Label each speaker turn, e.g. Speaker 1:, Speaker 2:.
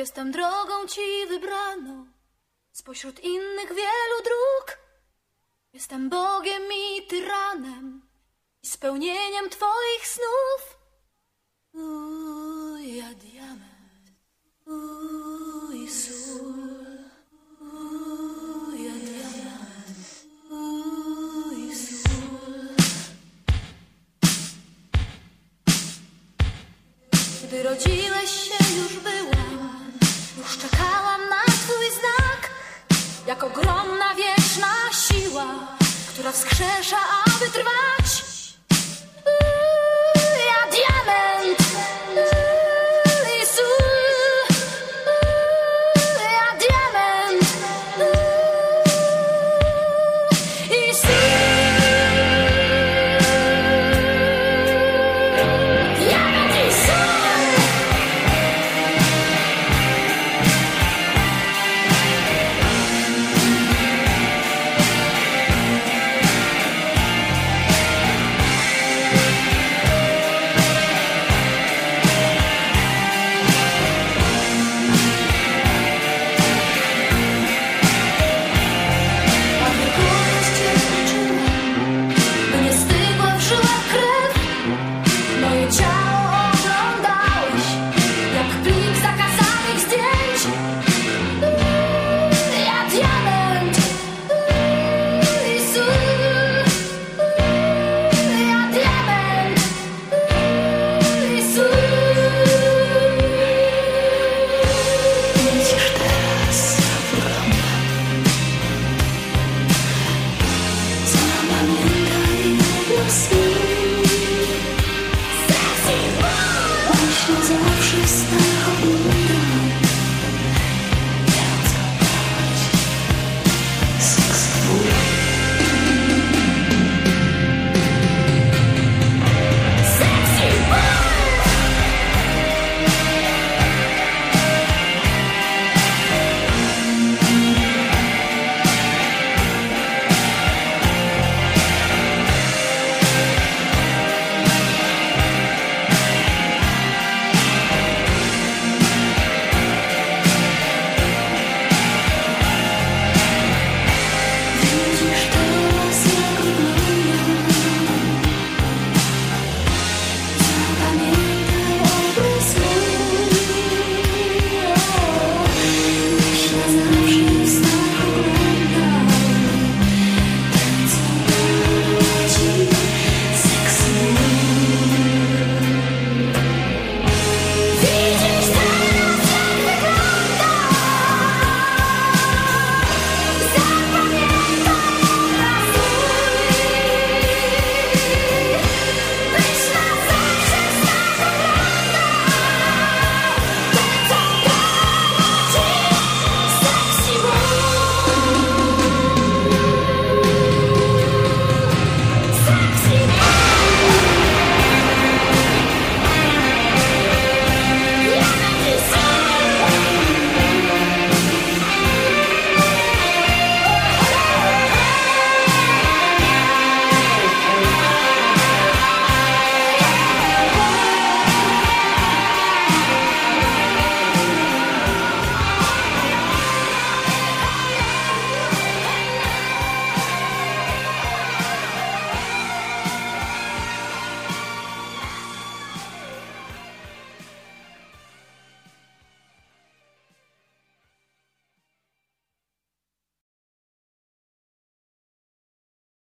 Speaker 1: Jestem drogą ci wybraną spośród innych wielu dróg. Jestem Bogiem i tyranem i spełnieniem twoich snów. Uj, ja diament, uj, sól. Gdy rodziłeś się, już byłam, Jak ogromna wieczna siła, która wskrzesza, aby trwać.